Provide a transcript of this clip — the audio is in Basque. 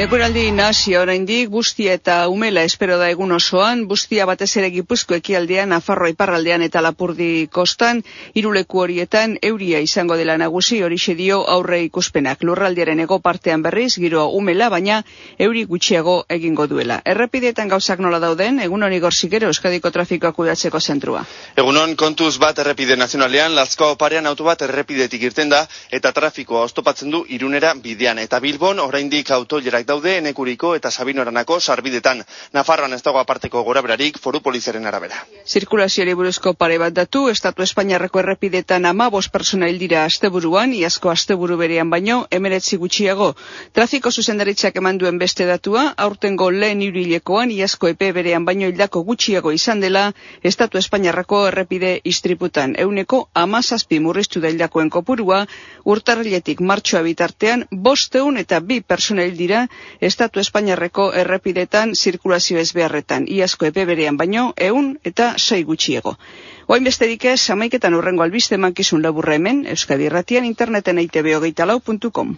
Eguraldi nahasia oraindik bustia eta umela espero da egun osoan, bustia batez ere gipuzko ekialdean, Nafarro iparraldean eta Lapurdi kostan, iruleku horietan euria izango dela nagusi hori dio aurre ikuspenak. Lurraldiaren ego partean berriz, giro umela, baina euri gutxiago egingo duela. Errepideetan gauzak nola dauden, egun honi gorzikero Euskadiko trafikoak kudatzeko zentrua. Egunon kontuz bat errepide nazionalean, lazko parean auto bat errepidetik irten da, eta trafikoa oztopatzen du irunera bidean. Eta Bilbon, oraindik auto daude enekuriko eta sabinoranako sarbidetan. Nafarroan ez dago aparteko gora berarik foru poliziaren arabera. Zirkulazioari buruzko pare bat datu, Estatu Espainiarreko errepidetan ama bos persona hildira asteburuan, iazko asteburu berean baino, emeretzi gutxiago. Trafiko zuzendaritzak eman duen beste datua, aurtengo lehen irilekoan, iazko epe berean baino hildako gutxiago izan dela, Estatu Espainiarreko errepide istriputan. Euneko amazazpi murriztu da hildakoen kopurua, urtarriletik martxoa bitartean, bosteun eta bi persona hildira, Estatu Espainiarreko errepidetan zirkulazio ezbeharretan. Iazko epe berean baino, eun eta sei gutxiego. Oain besterik ez, amaiketan urrengo albiste mankizun laburra hemen, Euskadi Erratian, interneten eitb hogeita lau.com.